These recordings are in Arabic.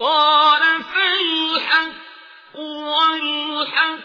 قال فالحق والحق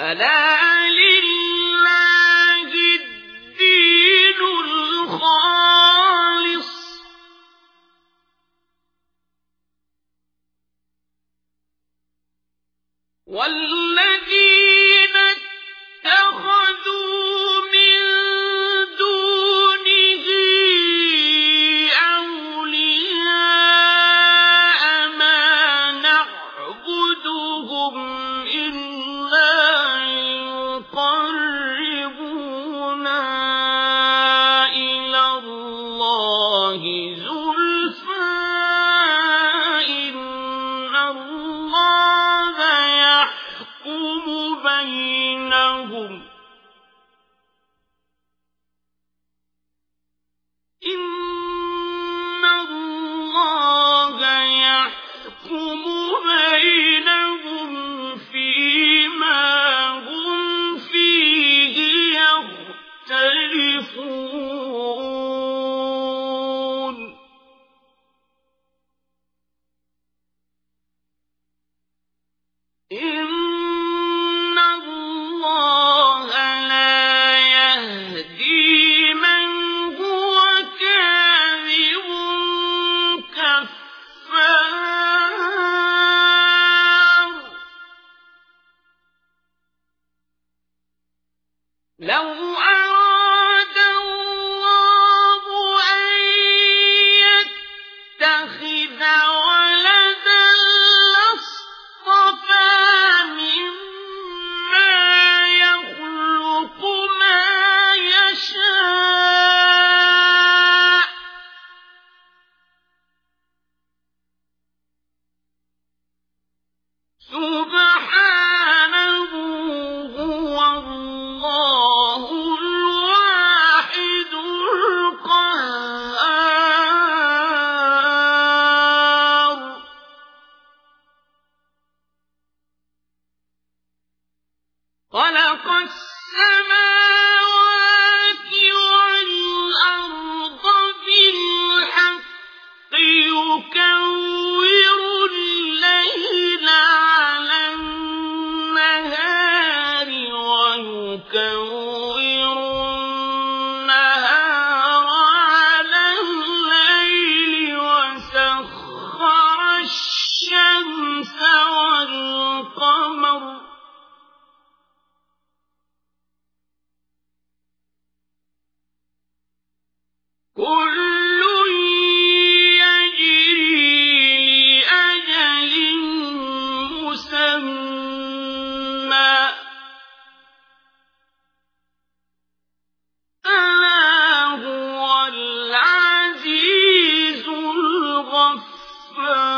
ألا الدين الخالص؟ والذي لو أراد الله أن يتخذ خلق السماوات أَنفُسَهُمْ